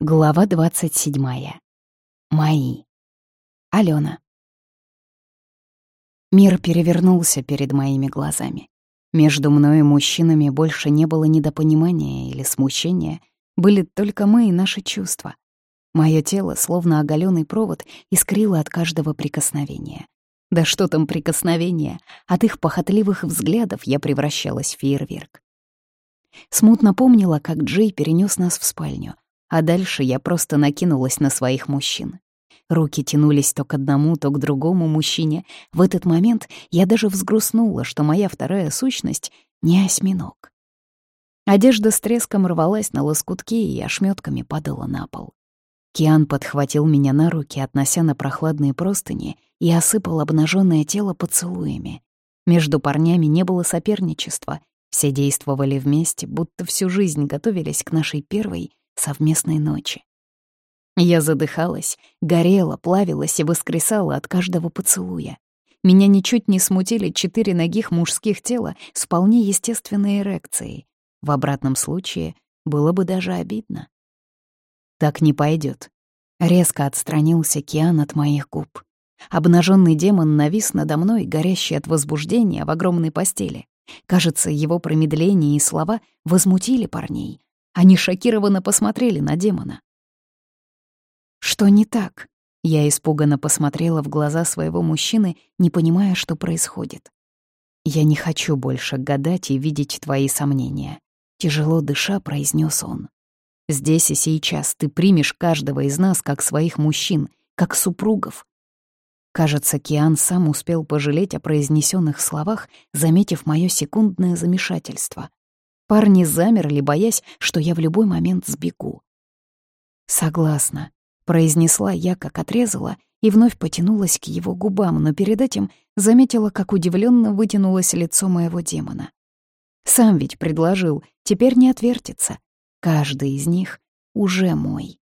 Глава 27. Мои. Алена. Мир перевернулся перед моими глазами. Между мной и мужчинами больше не было недопонимания или смущения, были только мы и наши чувства. Моё тело, словно оголённый провод, искрило от каждого прикосновения. Да что там прикосновения? От их похотливых взглядов я превращалась в фейерверк. Смутно помнила, как Джей перенёс нас в спальню — а дальше я просто накинулась на своих мужчин. Руки тянулись то к одному, то к другому мужчине. В этот момент я даже взгрустнула, что моя вторая сущность — не осьминог. Одежда с треском рвалась на лоскутки и ошметками падала на пол. Киан подхватил меня на руки, относя на прохладные простыни, и осыпал обнаженное тело поцелуями. Между парнями не было соперничества, все действовали вместе, будто всю жизнь готовились к нашей первой совместной ночи. Я задыхалась, горела, плавилась и воскресала от каждого поцелуя. Меня ничуть не смутили четыре ногих мужских тела с вполне естественной эрекцией. В обратном случае было бы даже обидно. Так не пойдет. Резко отстранился Киан от моих губ. Обнаженный демон навис надо мной, горящий от возбуждения в огромной постели. Кажется, его промедление и слова возмутили парней, они шокированно посмотрели на демона. «Что не так?» Я испуганно посмотрела в глаза своего мужчины, не понимая, что происходит. «Я не хочу больше гадать и видеть твои сомнения», — тяжело дыша произнес он. «Здесь и сейчас ты примешь каждого из нас как своих мужчин, как супругов». Кажется, Киан сам успел пожалеть о произнесенных словах, заметив мое секундное замешательство. Парни замерли, боясь, что я в любой момент сбегу. «Согласна», — произнесла я, как отрезала, и вновь потянулась к его губам, но перед этим заметила, как удивленно вытянулось лицо моего демона. Сам ведь предложил, теперь не отвертится. Каждый из них уже мой.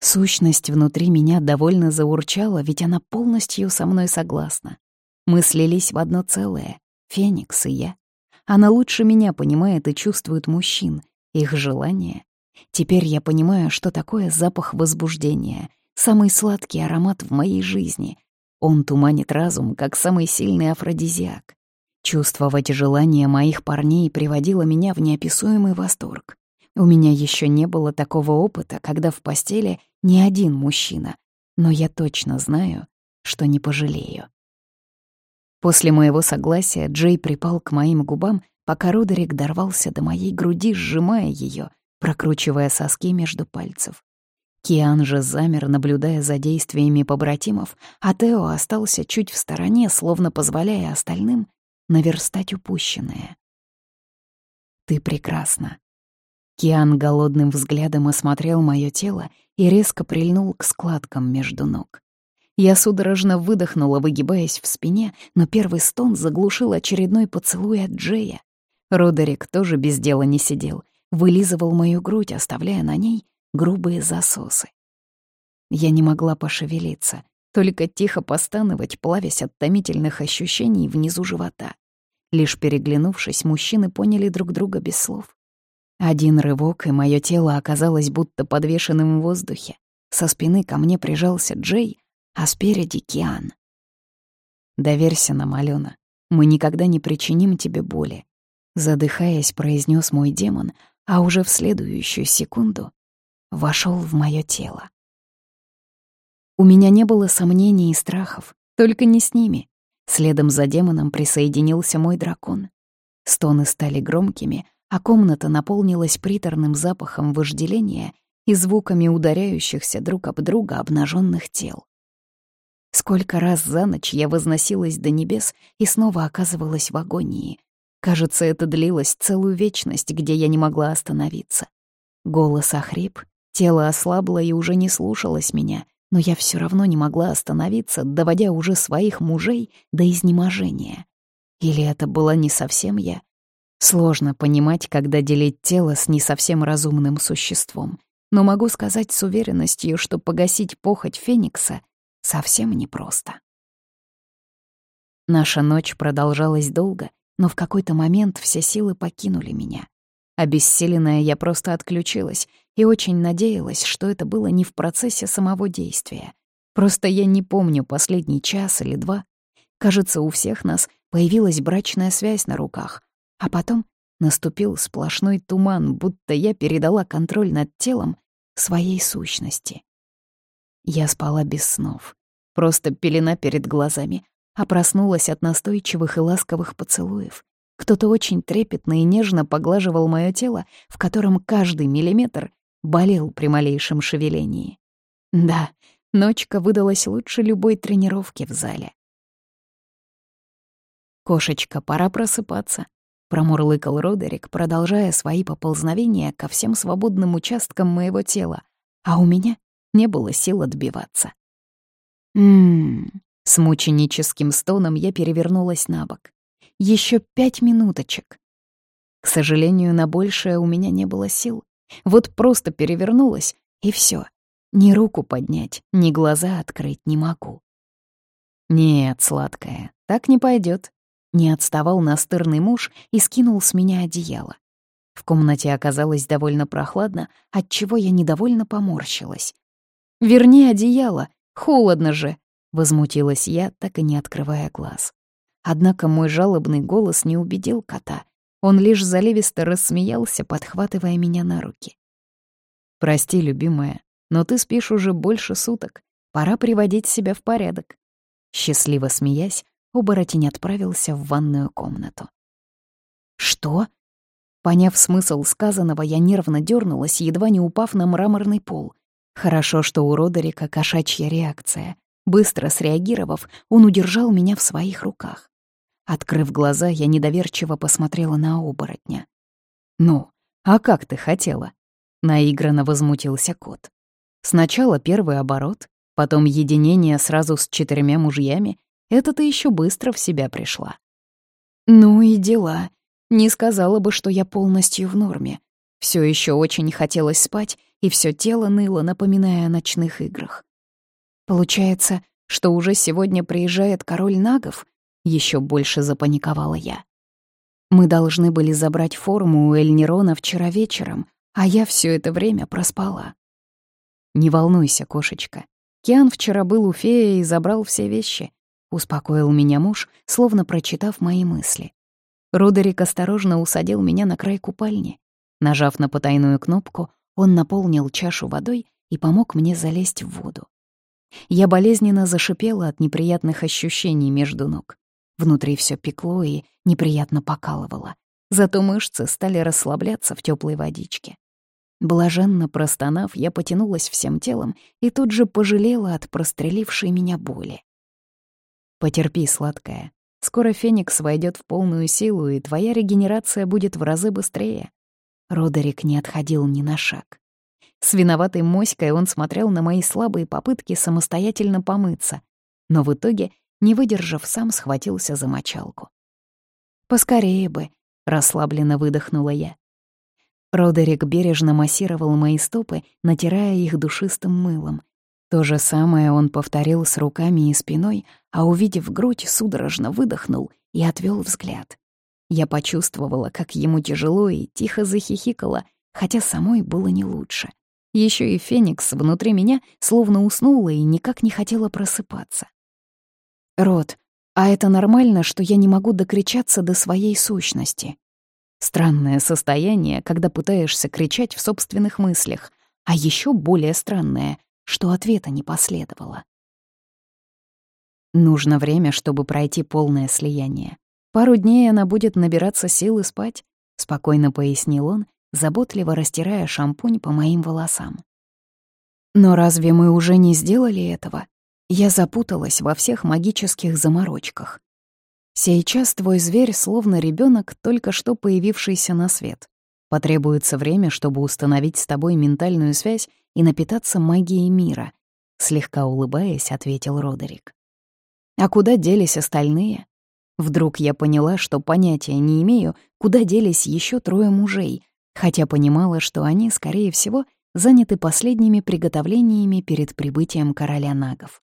Сущность внутри меня довольно заурчала, ведь она полностью со мной согласна. Мы слились в одно целое — Феникс и я. Она лучше меня понимает и чувствует мужчин, их желания. Теперь я понимаю, что такое запах возбуждения, самый сладкий аромат в моей жизни. Он туманит разум, как самый сильный афродизиак. Чувствовать желание моих парней приводило меня в неописуемый восторг. У меня еще не было такого опыта, когда в постели не один мужчина, но я точно знаю, что не пожалею. После моего согласия Джей припал к моим губам, пока Родерик дорвался до моей груди, сжимая ее, прокручивая соски между пальцев. Киан же замер, наблюдая за действиями побратимов, а Тео остался чуть в стороне, словно позволяя остальным наверстать упущенное. «Ты прекрасна». Киан голодным взглядом осмотрел мое тело и резко прильнул к складкам между ног. Я судорожно выдохнула, выгибаясь в спине, но первый стон заглушил очередной поцелуй от Джея. Родерик тоже без дела не сидел, вылизывал мою грудь, оставляя на ней грубые засосы. Я не могла пошевелиться, только тихо постановать, плавясь от томительных ощущений внизу живота. Лишь переглянувшись, мужчины поняли друг друга без слов. Один рывок, и мое тело оказалось будто подвешенным в воздухе. Со спины ко мне прижался Джей, а спереди Киан. «Доверься нам, Алена. Мы никогда не причиним тебе боли», — задыхаясь, произнес мой демон, а уже в следующую секунду вошел в мое тело. У меня не было сомнений и страхов, только не с ними. Следом за демоном присоединился мой дракон. Стоны стали громкими, а комната наполнилась приторным запахом вожделения и звуками ударяющихся друг об друга обнаженных тел. Сколько раз за ночь я возносилась до небес и снова оказывалась в агонии. Кажется, это длилось целую вечность, где я не могла остановиться. Голос охрип, тело ослабло и уже не слушалось меня, но я все равно не могла остановиться, доводя уже своих мужей до изнеможения. Или это была не совсем я? Сложно понимать, когда делить тело с не совсем разумным существом. Но могу сказать с уверенностью, что погасить похоть Феникса совсем непросто. Наша ночь продолжалась долго, но в какой-то момент все силы покинули меня. Обессиленная я просто отключилась и очень надеялась, что это было не в процессе самого действия. Просто я не помню последний час или два. Кажется, у всех нас появилась брачная связь на руках, а потом наступил сплошной туман, будто я передала контроль над телом своей сущности. Я спала без снов, просто пелена перед глазами, а проснулась от настойчивых и ласковых поцелуев. Кто-то очень трепетно и нежно поглаживал мое тело, в котором каждый миллиметр болел при малейшем шевелении. Да, ночка выдалась лучше любой тренировки в зале. «Кошечка, пора просыпаться», — промурлыкал Родерик, продолжая свои поползновения ко всем свободным участкам моего тела, а у меня не было сил отбиваться. «Ммм...» — с мученическим стоном я перевернулась на бок. Еще пять минуточек. К сожалению, на большее у меня не было сил. Вот просто перевернулась, и все. Ни руку поднять, ни глаза открыть не могу. Нет, сладкая, так не пойдет. Не отставал настырный муж и скинул с меня одеяло. В комнате оказалось довольно прохладно, отчего я недовольно поморщилась. «Верни одеяло, холодно же!» — возмутилась я, так и не открывая глаз. Однако мой жалобный голос не убедил кота. Он лишь заливисто рассмеялся, подхватывая меня на руки. «Прости, любимая, но ты спишь уже больше суток. Пора приводить себя в порядок». Счастливо смеясь, оборотень отправился в ванную комнату. «Что?» Поняв смысл сказанного, я нервно дернулась, едва не упав на мраморный пол. Хорошо, что у Родерика кошачья реакция. Быстро среагировав, он удержал меня в своих руках. Открыв глаза, я недоверчиво посмотрела на оборотня. «Ну, а как ты хотела?» — наигранно возмутился кот. «Сначала первый оборот, потом единение сразу с четырьмя мужьями. Это ты еще быстро в себя пришла». «Ну и дела. Не сказала бы, что я полностью в норме. Все еще очень хотелось спать, и все тело ныло, напоминая о ночных играх. Получается, что уже сегодня приезжает король нагов? Еще больше запаниковала я. Мы должны были забрать форму у Эльнирона вчера вечером, а я все это время проспала. Не волнуйся, кошечка. Киан вчера был у феи и забрал все вещи. Успокоил меня муж, словно прочитав мои мысли. Родерик осторожно усадил меня на край купальни. Нажав на потайную кнопку, он наполнил чашу водой и помог мне залезть в воду. Я болезненно зашипела от неприятных ощущений между ног. Внутри все пекло и неприятно покалывало. Зато мышцы стали расслабляться в теплой водичке. Блаженно простонав, я потянулась всем телом и тут же пожалела от прострелившей меня боли. «Потерпи, сладкая. Скоро Феникс войдет в полную силу, и твоя регенерация будет в разы быстрее». Родерик не отходил ни на шаг. С виноватой моськой он смотрел на мои слабые попытки самостоятельно помыться, но в итоге, не выдержав, сам схватился за мочалку. «Поскорее бы», — расслабленно выдохнула я. Родерик бережно массировал мои стопы, натирая их душистым мылом. То же самое он повторил с руками и спиной, а, увидев грудь, судорожно выдохнул и отвел взгляд. Я почувствовала, как ему тяжело и тихо захихикала, хотя самой было не лучше. Еще и Феникс внутри меня словно уснула и никак не хотела просыпаться. «Рот, а это нормально, что я не могу докричаться до своей сущности?» Странное состояние, когда пытаешься кричать в собственных мыслях, а еще более странное, что ответа не последовало. Нужно время, чтобы пройти полное слияние. Пару дней она будет набираться сил и спать, — спокойно пояснил он, заботливо растирая шампунь по моим волосам. Но разве мы уже не сделали этого? Я запуталась во всех магических заморочках. Сейчас твой зверь словно ребенок, только что появившийся на свет. Потребуется время, чтобы установить с тобой ментальную связь и напитаться магией мира, слегка улыбаясь, ответил Родерик. А куда делись остальные? Вдруг я поняла, что понятия не имею, куда делись еще трое мужей, хотя понимала, что они, скорее всего, заняты последними приготовлениями перед прибытием короля нагов.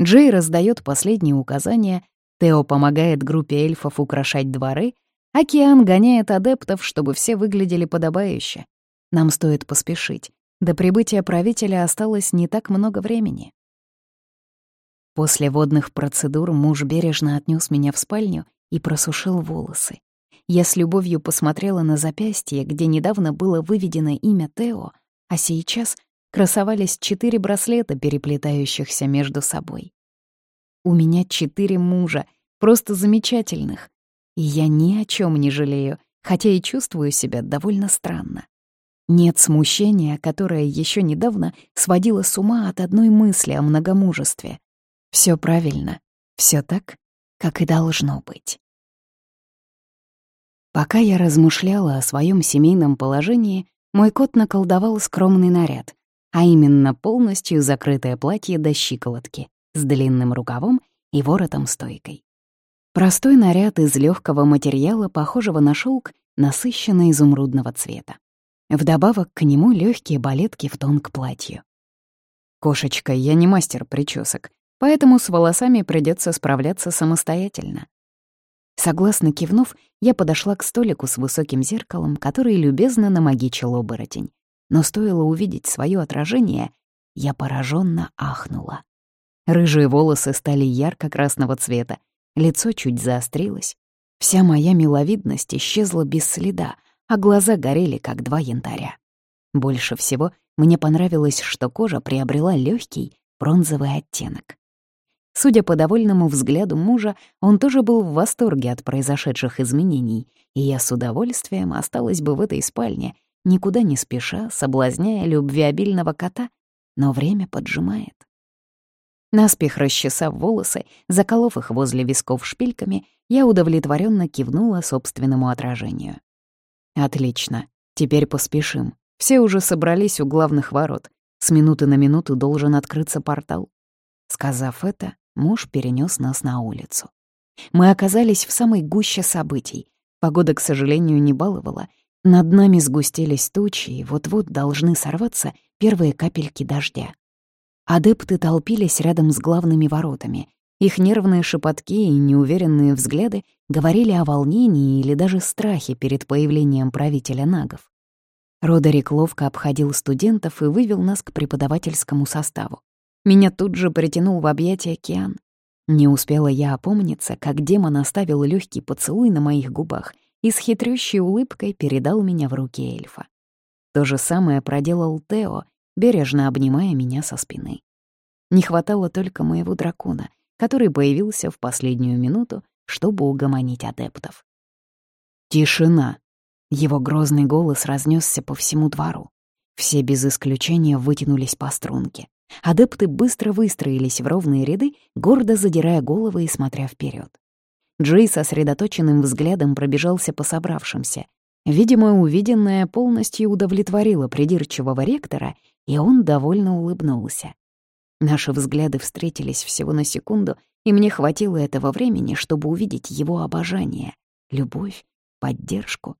Джей раздает последние указания, Тео помогает группе эльфов украшать дворы, Океан гоняет адептов, чтобы все выглядели подобающе. Нам стоит поспешить. До прибытия правителя осталось не так много времени. После водных процедур муж бережно отнес меня в спальню и просушил волосы. Я с любовью посмотрела на запястье, где недавно было выведено имя Тео, а сейчас красовались четыре браслета, переплетающихся между собой. У меня четыре мужа, просто замечательных. И я ни о чем не жалею, хотя и чувствую себя довольно странно. Нет смущения, которое еще недавно сводило с ума от одной мысли о многомужестве. Все правильно, все так, как и должно быть. Пока я размышляла о своем семейном положении, мой кот наколдовал скромный наряд, а именно полностью закрытое платье до щиколотки с длинным рукавом и воротом-стойкой. Простой наряд из легкого материала, похожего на шелк, насыщенно изумрудного цвета. Вдобавок к нему легкие балетки в тон к платью. «Кошечка, я не мастер причесок, поэтому с волосами придется справляться самостоятельно. Согласно кивнув, я подошла к столику с высоким зеркалом, который любезно намагичил оборотень. Но стоило увидеть свое отражение, я пораженно ахнула. Рыжие волосы стали ярко-красного цвета, лицо чуть заострилось. Вся моя миловидность исчезла без следа, а глаза горели, как два янтаря. Больше всего мне понравилось, что кожа приобрела легкий бронзовый оттенок. Судя по довольному взгляду мужа, он тоже был в восторге от произошедших изменений, и я с удовольствием осталась бы в этой спальне, никуда не спеша, соблазняя любвеобильного кота, но время поджимает. Наспех расчесав волосы, заколов их возле висков шпильками, я удовлетворенно кивнула собственному отражению. «Отлично. Теперь поспешим. Все уже собрались у главных ворот. С минуты на минуту должен открыться портал». Сказав это, муж перенес нас на улицу. Мы оказались в самой гуще событий. Погода, к сожалению, не баловала. Над нами сгустились тучи, и вот-вот должны сорваться первые капельки дождя. Адепты толпились рядом с главными воротами. Их нервные шепотки и неуверенные взгляды говорили о волнении или даже страхе перед появлением правителя нагов. Родерик ловко обходил студентов и вывел нас к преподавательскому составу. Меня тут же притянул в объятия океан. Не успела я опомниться, как демон оставил легкий поцелуй на моих губах и с хитрющей улыбкой передал меня в руки эльфа. То же самое проделал Тео, бережно обнимая меня со спины. Не хватало только моего дракона, который появился в последнюю минуту, чтобы угомонить адептов. «Тишина!» Его грозный голос разнесся по всему двору. Все без исключения вытянулись по струнке. Адепты быстро выстроились в ровные ряды, гордо задирая головы и смотря вперед. Джей сосредоточенным взглядом пробежался по собравшимся. Видимо, увиденное полностью удовлетворило придирчивого ректора, и он довольно улыбнулся. Наши взгляды встретились всего на секунду, и мне хватило этого времени, чтобы увидеть его обожание, любовь, поддержку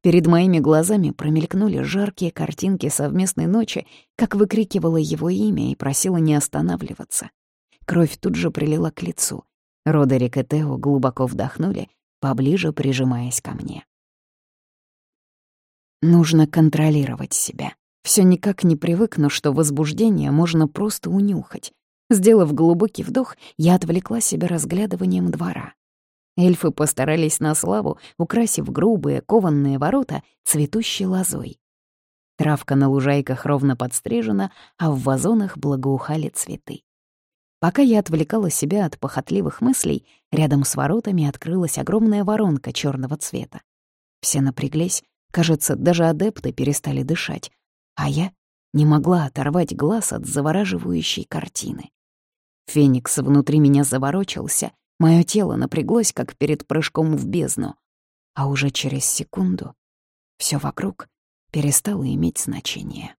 Перед моими глазами промелькнули жаркие картинки совместной ночи, как выкрикивала его имя и просила не останавливаться. Кровь тут же прилила к лицу. Родерик и Тео глубоко вдохнули, поближе прижимаясь ко мне. Нужно контролировать себя. Все никак не привыкну, что возбуждение можно просто унюхать. Сделав глубокий вдох, я отвлекла себя разглядыванием двора. Эльфы постарались на славу, украсив грубые кованные ворота цветущей лозой. Травка на лужайках ровно подстрижена, а в вазонах благоухали цветы. Пока я отвлекала себя от похотливых мыслей, рядом с воротами открылась огромная воронка черного цвета. Все напряглись, кажется, даже адепты перестали дышать, а я не могла оторвать глаз от завораживающей картины. Феникс внутри меня заворочился, Мое тело напряглось, как перед прыжком в бездну. А уже через секунду все вокруг перестало иметь значение.